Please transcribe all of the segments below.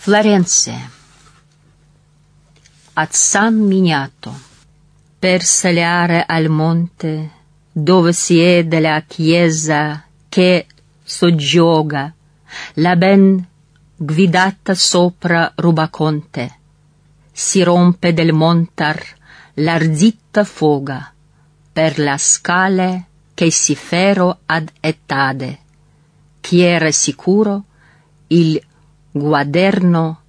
Флоренция. От Сан-Минято. Per saliare al monte dove siede la chiesa che soggioga la ben guidata sopra Rubaconte. Si rompe del montar l'ardita foga per la scale che si ferro ad etade. Chi era sicuro il Гуадерно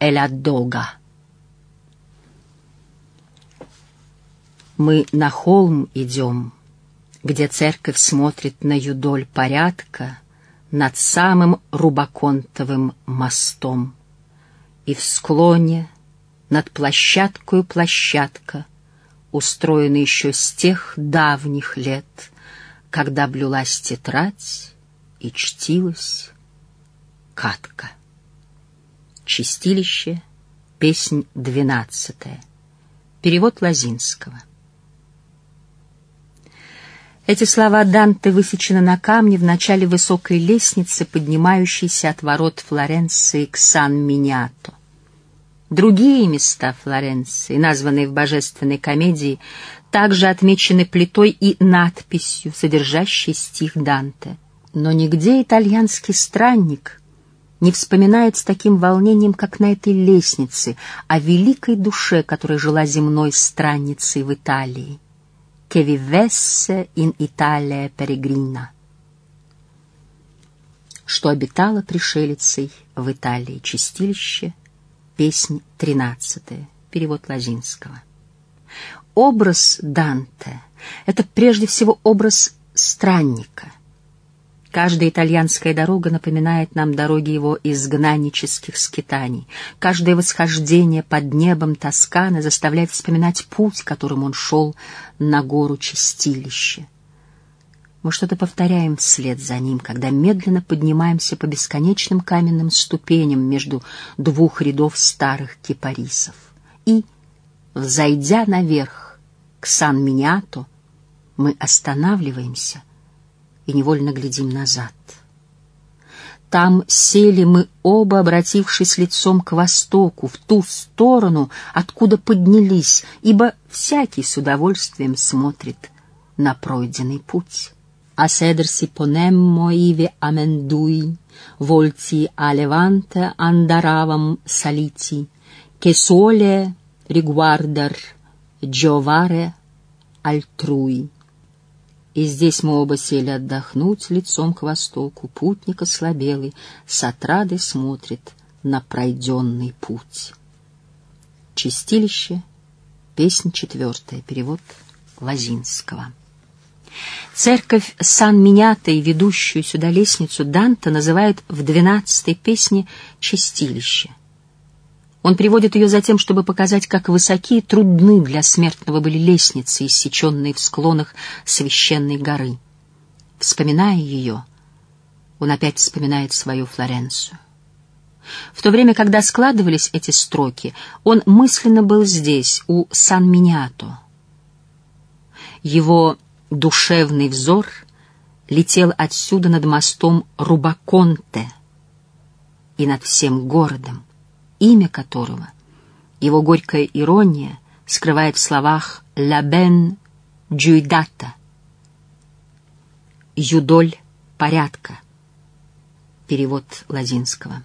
Эладога. Мы на холм идем, где церковь смотрит на юдоль порядка над самым Рубаконтовым мостом. И в склоне над площадкою площадка, устроена еще с тех давних лет, когда блюлась тетрадь и чтилась катка. Чистилище, песнь двенадцатая. Перевод Лазинского. Эти слова Данте высечены на камне в начале высокой лестницы, поднимающейся от ворот Флоренции к Сан-Миньято. Другие места Флоренции, названные в божественной комедии, также отмечены плитой и надписью, содержащей стих Данте. Но нигде итальянский странник не вспоминает с таким волнением, как на этой лестнице, о великой душе, которая жила земной странницей в Италии. «Che vivesse in Italia peregrina» что обитала пришелицей в Италии. Чистилище, песнь тринадцатая, перевод Лазинского. Образ Данте — это прежде всего образ странника — Каждая итальянская дорога напоминает нам дороги его изгнаннических скитаний. Каждое восхождение под небом Тосканы заставляет вспоминать путь, которым он шел на гору Чистилище. Мы что-то повторяем вслед за ним, когда медленно поднимаемся по бесконечным каменным ступеням между двух рядов старых кипарисов. И, взойдя наверх к Сан-Миниато, мы останавливаемся — и невольно глядим назад. Там сели мы оба, обратившись лицом к востоку, в ту сторону, откуда поднялись, ибо всякий с удовольствием смотрит на пройденный путь. Ponemmo ivi amendui, volti a levante andaravam saliti, che sole riguardar giovare altrui. И здесь мы оба сели отдохнуть лицом к востоку. Путник ослабелый с отрадой смотрит на пройденный путь. Чистилище, песнь четвертая, перевод Лазинского. Церковь Сан-Минято ведущую сюда лестницу Данта называют в двенадцатой песне «Чистилище». Он приводит ее за тем, чтобы показать, как высоки и трудны для смертного были лестницы, иссеченные в склонах священной горы. Вспоминая ее, он опять вспоминает свою Флоренцию. В то время, когда складывались эти строки, он мысленно был здесь, у Сан-Миньято. Его душевный взор летел отсюда над мостом Рубаконте и над всем городом, имя которого, его горькая ирония, скрывает в словах «la ben giudata» — «юдоль порядка», перевод Лазинского.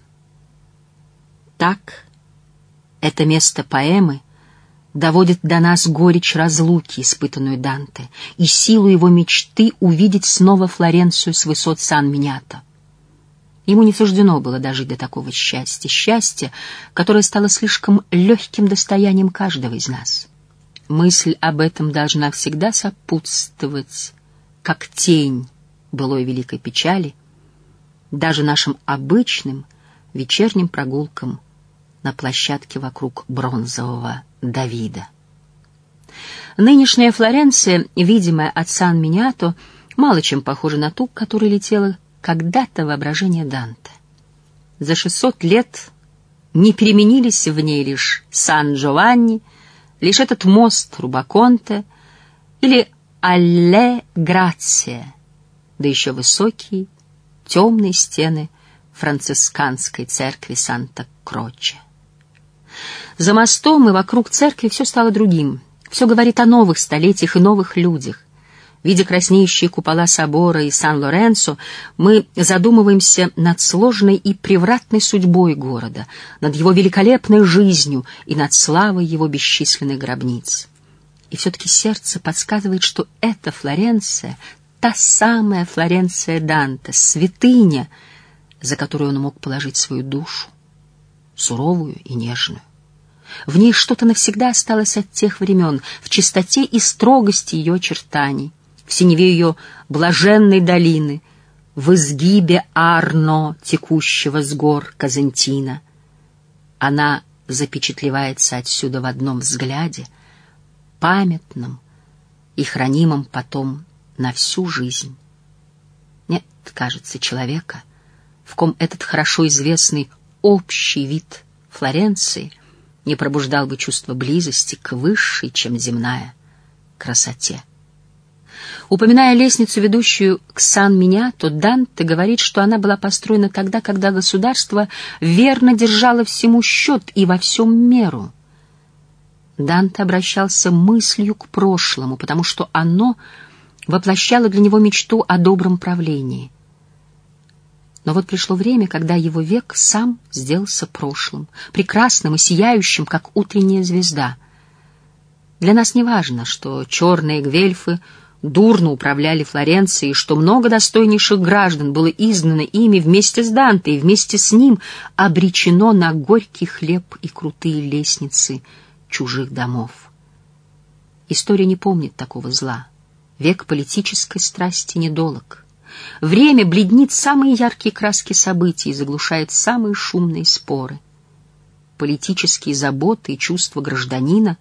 Так это место поэмы доводит до нас горечь разлуки, испытанную Данте, и силу его мечты увидеть снова Флоренцию с высот Сан-Минято. Ему не суждено было дожить до такого счастья, счастья, которое стало слишком легким достоянием каждого из нас. Мысль об этом должна всегда сопутствовать, как тень былой великой печали, даже нашим обычным вечерним прогулкам на площадке вокруг бронзового Давида. Нынешняя Флоренция, видимая от Сан-Миньято, мало чем похожа на ту, которая летела когда-то воображение Данте. За шестьсот лет не переменились в ней лишь Сан-Джованни, лишь этот мост Рубаконте или Алле Грация, да еще высокие темные стены францисканской церкви Санта-Кроче. За мостом и вокруг церкви все стало другим. Все говорит о новых столетиях и новых людях. Видя краснеющие купола собора и Сан-Лоренцо, мы задумываемся над сложной и превратной судьбой города, над его великолепной жизнью и над славой его бесчисленных гробниц. И все-таки сердце подсказывает, что эта Флоренция, та самая Флоренция Данте, святыня, за которую он мог положить свою душу, суровую и нежную. В ней что-то навсегда осталось от тех времен, в чистоте и строгости ее очертаний, в синеве ее блаженной долины, в изгибе Арно, текущего с гор Казантина. Она запечатлевается отсюда в одном взгляде, памятном и хранимом потом на всю жизнь. Нет, кажется, человека, в ком этот хорошо известный общий вид Флоренции не пробуждал бы чувство близости к высшей, чем земная, красоте. Упоминая лестницу, ведущую к Сан-Минято, Данте говорит, что она была построена тогда, когда государство верно держало всему счет и во всем меру. Данте обращался мыслью к прошлому, потому что оно воплощало для него мечту о добром правлении — но вот пришло время, когда его век сам сделался прошлым, прекрасным и сияющим, как утренняя звезда. Для нас не важно, что черные гвельфы дурно управляли Флоренцией, что много достойнейших граждан было изгнано ими вместе с Данте и вместе с ним обречено на горький хлеб и крутые лестницы чужих домов. История не помнит такого зла. Век политической страсти недолог. Время бледнит самые яркие краски событий и заглушает самые шумные споры. Политические заботы и чувства гражданина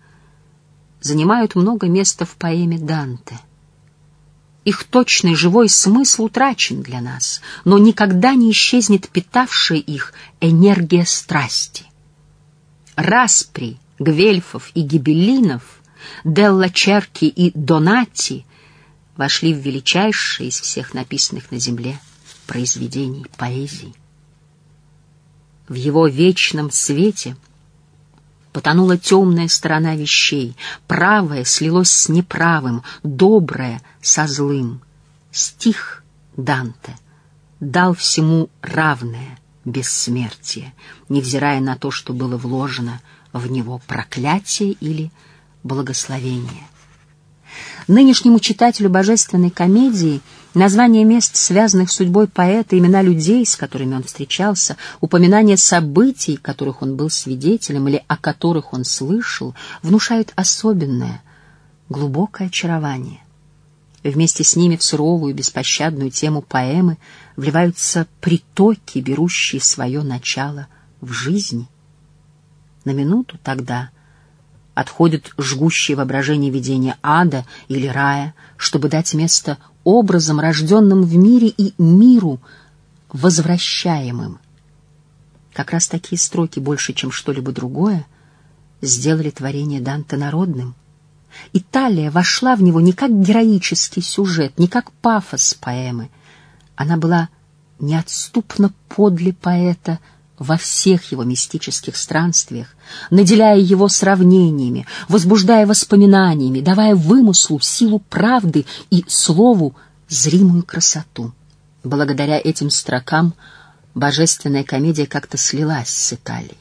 занимают много места в поэме Данте. Их точный живой смысл утрачен для нас, но никогда не исчезнет питавшая их энергия страсти. Распри, Гвельфов и Гибеллинов, Делла Черки и Донати вошли в величайшие из всех написанных на земле произведений поэзии. В его вечном свете потонула темная сторона вещей, правое слилось с неправым, доброе со злым. Стих Данте дал всему равное бессмертие, невзирая на то, что было вложено в него проклятие или благословение. Нынешнему читателю божественной комедии названия мест, связанных с судьбой поэта, имена людей, с которыми он встречался, упоминания событий, которых он был свидетелем или о которых он слышал, внушают особенное, глубокое очарование. Вместе с ними в суровую, беспощадную тему поэмы вливаются притоки, берущие свое начало в жизни. На минуту тогда — отходит жгущее воображение видения ада или рая, чтобы дать место образам, рожденным в мире и миру, возвращаемым. Как раз такие строки, больше, чем что-либо другое, сделали творение Данте народным. Италия вошла в него не как героический сюжет, не как пафос поэмы. Она была неотступно подле поэта — во всех его мистических странствиях, наделяя его сравнениями, возбуждая воспоминаниями, давая вымыслу силу правды и слову зримую красоту. Благодаря этим строкам божественная комедия как-то слилась с Италией.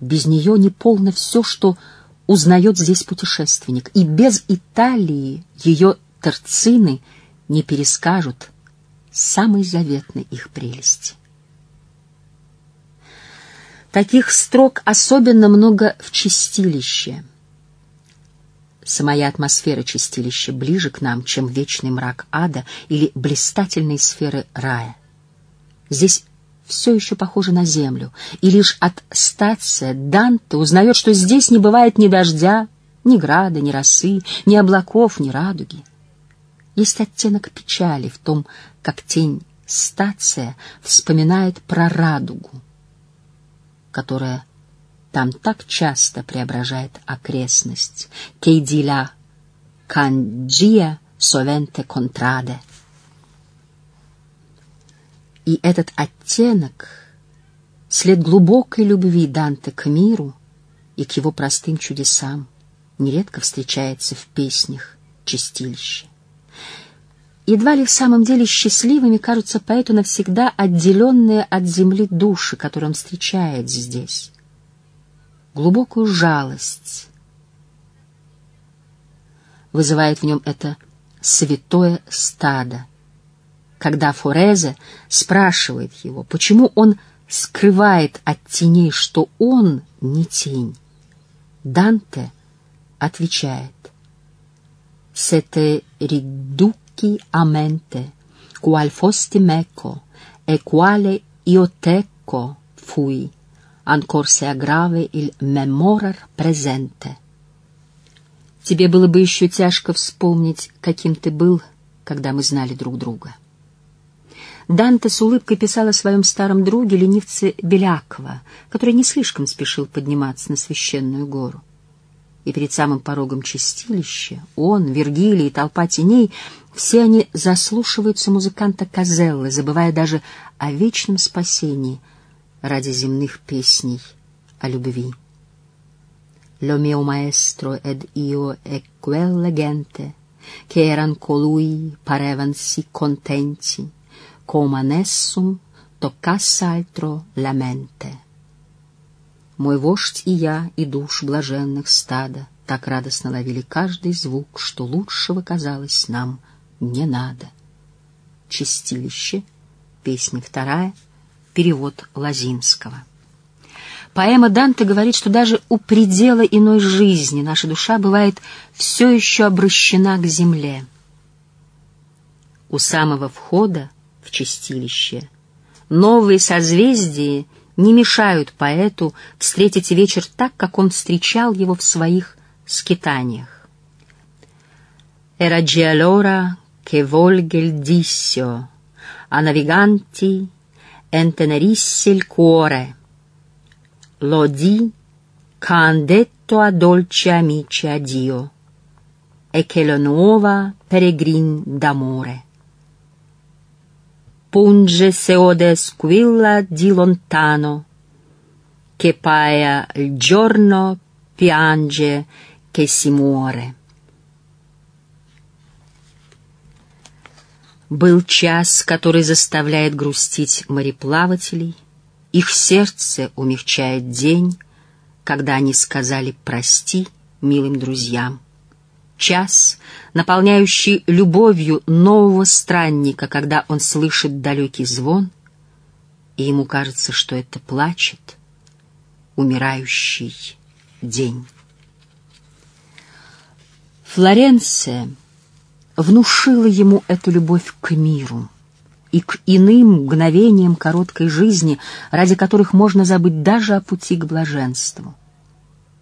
Без нее не полно все, что узнает здесь путешественник, и без Италии ее терцины не перескажут самой заветной их прелести. Таких строк особенно много в чистилище. Самая атмосфера чистилища ближе к нам, чем вечный мрак ада или блистательные сферы рая. Здесь все еще похоже на землю, и лишь от стация Данте узнает, что здесь не бывает ни дождя, ни града, ни росы, ни облаков, ни радуги. Есть оттенок печали в том, как тень стация вспоминает про радугу которая там так часто преображает окрестность. Кейдиля канджия совенте контраде. И этот оттенок — след глубокой любви Данте к миру и к его простым чудесам, нередко встречается в песнях чистилища. Едва ли в самом деле счастливыми кажутся поэту навсегда отделенные от земли души, которые он встречает здесь. Глубокую жалость вызывает в нем это святое стадо. Когда Форезе спрашивает его, почему он скрывает от теней, что он не тень, Данте отвечает «Сете ридук occhi a mente, qual fosti meco, e quale io teco fui, ancor se aggrave il memorar presente. Тебе было бы еще тяжко вспомнить, каким ты был, когда мы знали друг друга. Данте с улыбкой писал о своем старом друге, ленивце Белякова, который не слишком спешил подниматься на священную гору и перед самым порогом чистилища он, Вергилий и толпа теней, все они заслушиваются музыканта Казеллы, забывая даже о вечном спасении ради земных песней о любви. Lo mio maestro ed io e quella gente che eran colui parevan sì contenti, come a nessum toccasse altro la mente. Мой вождь и я, и душ блаженных стада так радостно ловили каждый звук, что лучшего казалось нам не надо. Чистилище, песня вторая, перевод Лазинского. Поэма Данте говорит, что даже у предела иной жизни наша душа бывает все еще обращена к земле. У самого входа в чистилище новые созвездия не мешают поэту встретить вечер так, как он встречал его в своих скитаниях. Già l'ora che volge il dissio, a naviganti entenerisse il cuore. Lo di c'han detto a dolci amici addio, e che la nuova peregrin d'amore punge se ode squilla di lontano, che paia il giorno piange che si muore. Был час, который заставляет грустить мореплавателей, их сердце умягчает день, когда они сказали «прости» милым друзьям час, наполняющий любовью нового странника, когда он слышит далекий звон, и ему кажется, что это плачет умирающий день. Флоренция внушила ему эту любовь к миру и к иным мгновениям короткой жизни, ради которых можно забыть даже о пути к блаженству.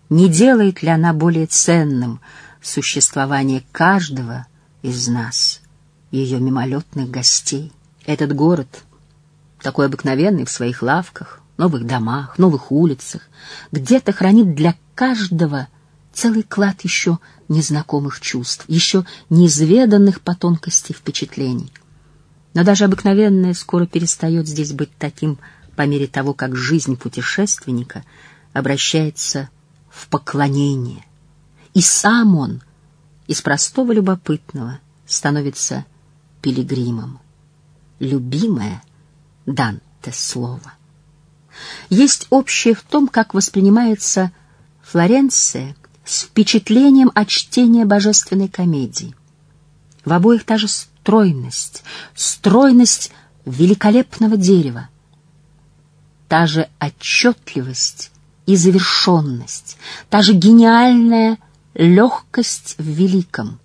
Не делает ли она более ценным — существование каждого из нас, ее мимолетных гостей. Этот город, такой обыкновенный в своих лавках, новых домах, новых улицах, где-то хранит для каждого целый клад еще незнакомых чувств, еще неизведанных по тонкости впечатлений. Но даже обыкновенное скоро перестает здесь быть таким по мере того, как жизнь путешественника обращается в поклонение — и сам он из простого любопытного становится пилигримом. Любимое Данте слово. Есть общее в том, как воспринимается Флоренция с впечатлением от чтения божественной комедии. В обоих та же стройность, стройность великолепного дерева, та же отчетливость и завершенность, та же гениальная легкость в великом.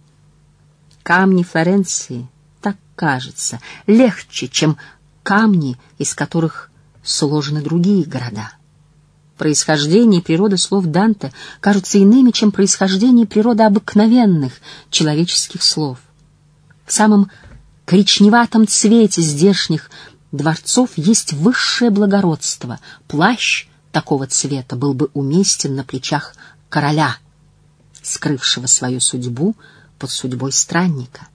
Камни Флоренции, так кажется, легче, чем камни, из которых сложены другие города. Происхождение и природа слов Данте кажутся иными, чем происхождение и природа обыкновенных человеческих слов. В самом коричневатом цвете здешних дворцов есть высшее благородство. Плащ такого цвета был бы уместен на плечах короля — скрывшего свою судьбу под судьбой странника.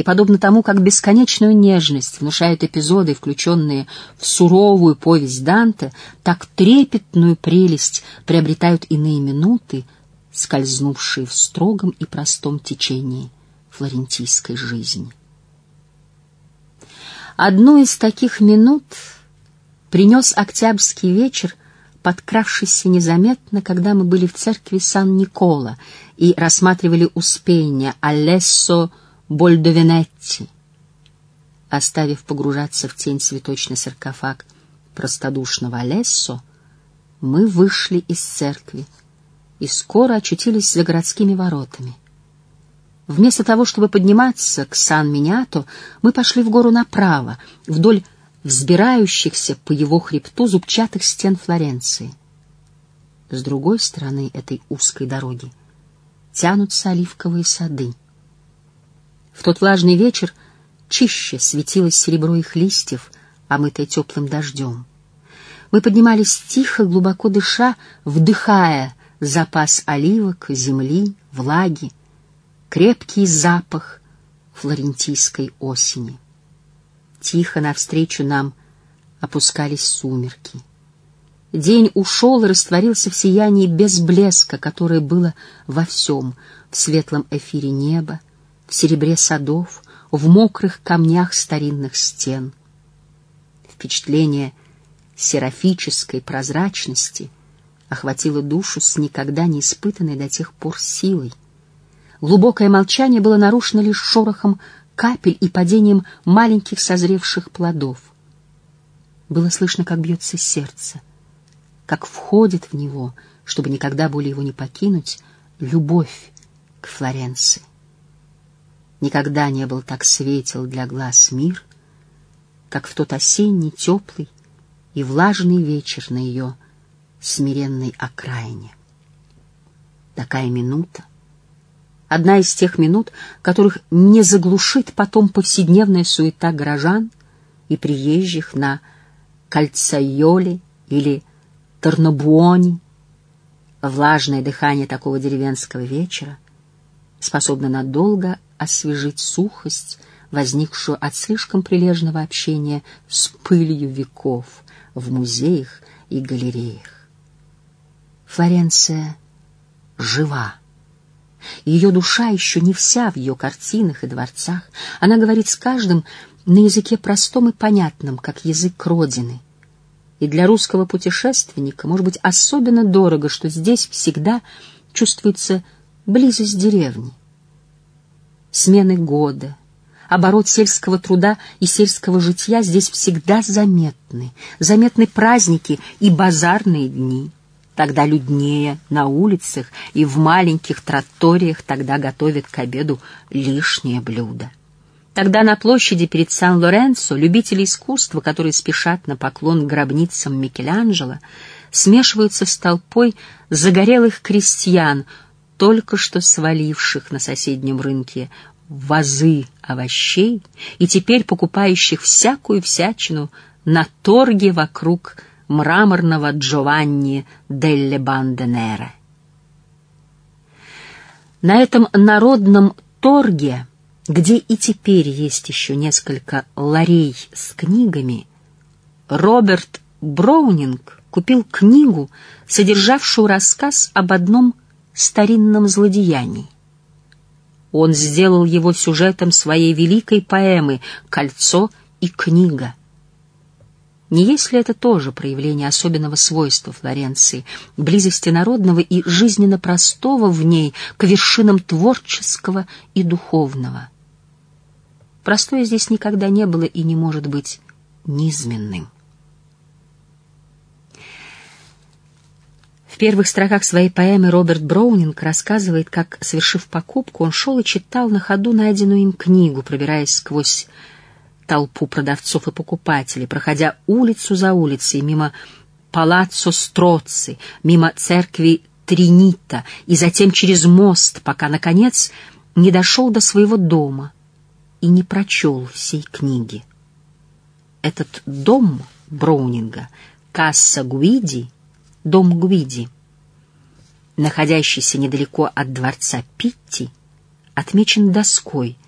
И подобно тому, как бесконечную нежность внушают эпизоды, включенные в суровую повесть Данте, так трепетную прелесть приобретают иные минуты, скользнувшие в строгом и простом течении флорентийской жизни. Одну из таких минут принес октябрьский вечер, подкравшийся незаметно, когда мы были в церкви Сан-Никола и рассматривали Успения Алессо Больдовенетти, оставив погружаться в тень цветочный саркофаг простодушного Алессо, мы вышли из церкви и скоро очутились за городскими воротами. Вместо того, чтобы подниматься к Сан-Минято, мы пошли в гору направо, вдоль взбирающихся по его хребту зубчатых стен Флоренции. С другой стороны этой узкой дороги тянутся оливковые сады. В тот влажный вечер чище светилось серебро их листьев, омытое теплым дождем. Мы поднимались тихо, глубоко дыша, вдыхая запас оливок, земли, влаги, крепкий запах флорентийской осени. Тихо навстречу нам опускались сумерки. День ушел и растворился в сиянии без блеска, которое было во всем, в светлом эфире неба, в серебре садов, в мокрых камнях старинных стен. Впечатление серафической прозрачности охватило душу с никогда не испытанной до тех пор силой. Глубокое молчание было нарушено лишь шорохом капель и падением маленьких созревших плодов. Было слышно, как бьется сердце, как входит в него, чтобы никогда более его не покинуть, любовь к Флоренции. Никогда не был так светел для глаз мир, как в тот осенний, теплый и влажный вечер на ее смиренной окраине. Такая минута, Одна из тех минут, которых не заглушит потом повседневная суета горожан и приезжих на Кальцайоле или Торнобуоне. Влажное дыхание такого деревенского вечера способно надолго освежить сухость, возникшую от слишком прилежного общения с пылью веков в музеях и галереях. Флоренция жива. Ее душа еще не вся в ее картинах и дворцах. Она говорит с каждым на языке простом и понятном, как язык Родины. И для русского путешественника может быть особенно дорого, что здесь всегда чувствуется близость деревни. Смены года, оборот сельского труда и сельского житья здесь всегда заметны. Заметны праздники и базарные дни. Тогда люднее на улицах и в маленьких троториях тогда готовят к обеду лишнее блюдо. Тогда на площади перед Сан-Лоренцо любители искусства, которые спешат на поклон гробницам Микеланджело, смешиваются с толпой загорелых крестьян, только что сваливших на соседнем рынке вазы овощей и теперь покупающих всякую всячину на торге вокруг мраморного Джованни Делле Банденере. На этом народном торге, где и теперь есть еще несколько ларей с книгами, Роберт Броунинг купил книгу, содержавшую рассказ об одном старинном злодеянии. Он сделал его сюжетом своей великой поэмы «Кольцо и книга», не есть ли это тоже проявление особенного свойства Флоренции, близости народного и жизненно простого в ней к вершинам творческого и духовного? Простое здесь никогда не было и не может быть низменным. Первых строках своей поэмы Роберт Броунинг рассказывает, как, совершив покупку, он шел и читал на ходу найденную им книгу, пробираясь сквозь толпу продавцов и покупателей, проходя улицу за улицей, мимо палаццо Строци, мимо церкви Тринита и затем через мост, пока, наконец, не дошел до своего дома и не прочел всей книги. Этот дом Броунинга, Касса Гуиди, дом Гуиди, находящийся недалеко от дворца Питти, отмечен доской —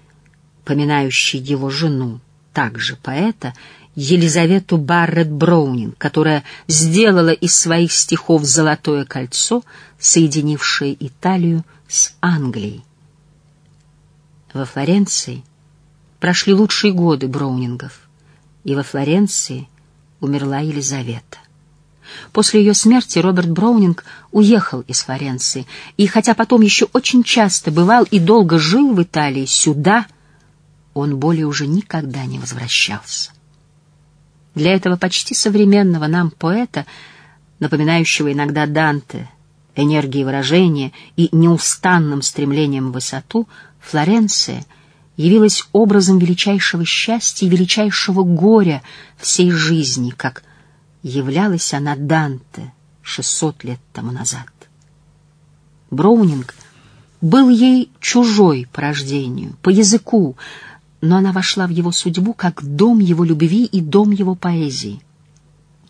поминающий его жену, также поэта, Елизавету Барретт Броунинг, которая сделала из своих стихов золотое кольцо, соединившее Италию с Англией. Во Флоренции прошли лучшие годы Броунингов, и во Флоренции умерла Елизавета. После ее смерти Роберт Броунинг уехал из Флоренции, и хотя потом еще очень часто бывал и долго жил в Италии, сюда он более уже никогда не возвращался. Для этого почти современного нам поэта, напоминающего иногда Данте, энергией выражения и неустанным стремлением в высоту, Флоренция явилась образом величайшего счастья и величайшего горя всей жизни, как являлась она Данте шестьсот лет тому назад. Броунинг был ей чужой по рождению, по языку, но она вошла в его судьбу как дом его любви и дом его поэзии.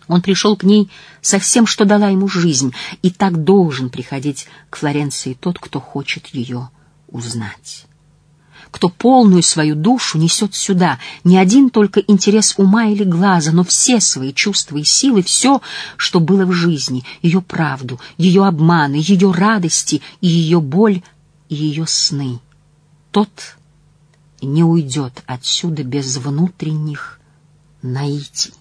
Он пришел к ней со всем, что дала ему жизнь, и так должен приходить к Флоренции тот, кто хочет ее узнать кто полную свою душу несет сюда, не один только интерес ума или глаза, но все свои чувства и силы, все, что было в жизни, ее правду, ее обманы, ее радости и ее боль и ее сны. Тот не уйдет отсюда без внутренних наитий.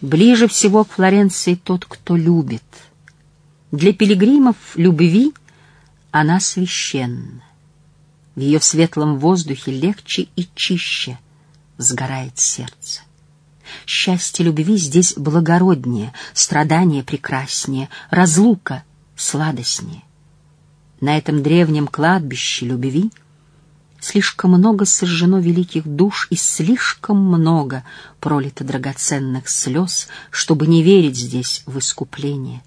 Ближе всего к Флоренции тот, кто любит. Для пилигримов любви она священна. В ее светлом воздухе легче и чище сгорает сердце. Счастье любви здесь благороднее, страдание прекраснее, разлука сладостнее. На этом древнем кладбище любви слишком много сожжено великих душ и слишком много пролито драгоценных слез, чтобы не верить здесь в искупление.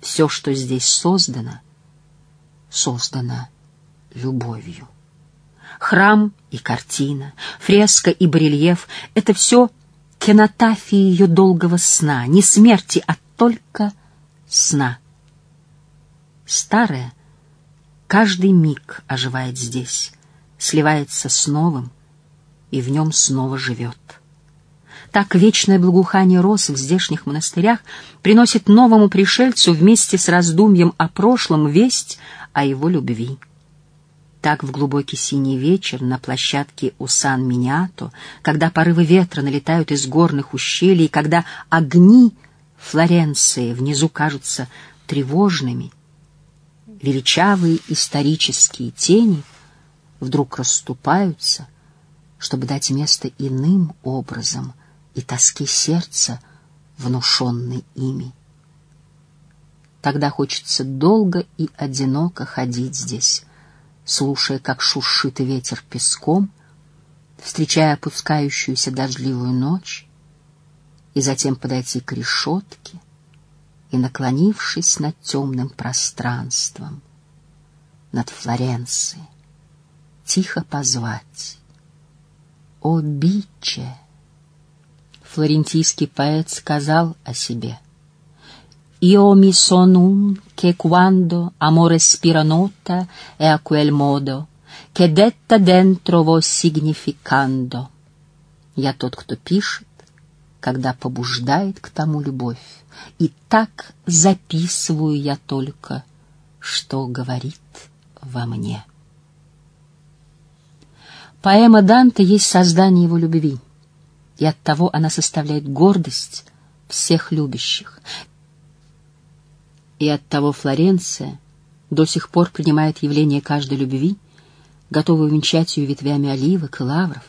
Все, что здесь создано, создано любовью. Храм и картина, фреска и барельеф — это все кинотафии ее долгого сна, не смерти, а только сна. Старое каждый миг оживает здесь, сливается с новым и в нем снова живет. Так вечное благоухание роз в здешних монастырях приносит новому пришельцу вместе с раздумьем о прошлом весть о его любви. Так в глубокий синий вечер на площадке у Сан-Миниато, когда порывы ветра налетают из горных ущелий, когда огни Флоренции внизу кажутся тревожными, величавые исторические тени вдруг расступаются, чтобы дать место иным образом и тоске сердца, внушенной ими. Тогда хочется долго и одиноко ходить здесь, слушая, как шуршит ветер песком, встречая опускающуюся дождливую ночь, и затем подойти к решетке и, наклонившись над темным пространством, над Флоренцией, тихо позвать «О, Биче!» Флорентийский поэт сказал о себе Io mi son un che quando amore spira nota è a quel modo, che detta dentro vo significando. Я тот, кто пишет, когда побуждает к тому любовь, и так записываю я только, что говорит во мне. Поэма Данте есть создание его любви, и оттого она составляет гордость всех любящих. И оттого Флоренция до сих пор принимает явление каждой любви, готовая увенчать ее ветвями оливок и лавров,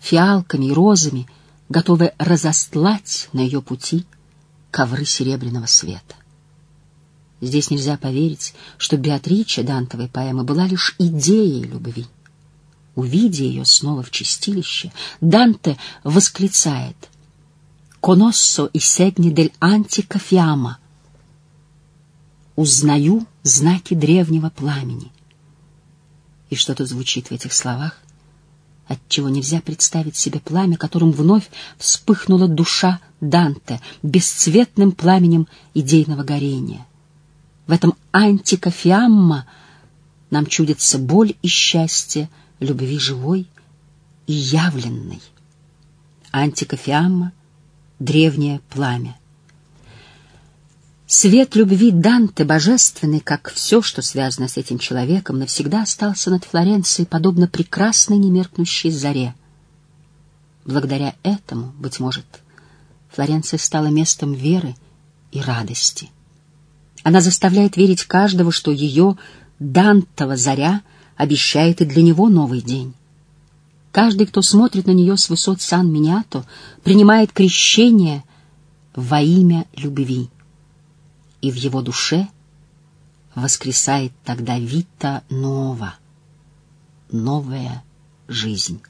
фиалками и розами, готовая разостлать на ее пути ковры серебряного света. Здесь нельзя поверить, что Беатрича Дантовой поэмы была лишь идеей любви. Увидя ее снова в чистилище, Данте восклицает «Коноссо и сегни дель антика фиама» узнаю знаки древнего пламени. И что-то звучит в этих словах, отчего нельзя представить себе пламя, которым вновь вспыхнула душа Данте бесцветным пламенем идейного горения. В этом антикофиамма нам чудится боль и счастье любви живой и явленной. Антика Фиамма — древнее пламя. Свет любви Данте, божественный, как все, что связано с этим человеком, навсегда остался над Флоренцией, подобно прекрасной немеркнущей заре. Благодаря этому, быть может, Флоренция стала местом веры и радости. Она заставляет верить каждого, что ее Дантова заря обещает и для него новый день. Каждый, кто смотрит на нее с высот Сан-Миньято, принимает крещение во имя любви и в его душе воскресает тогда Вита Нова, новая жизнь.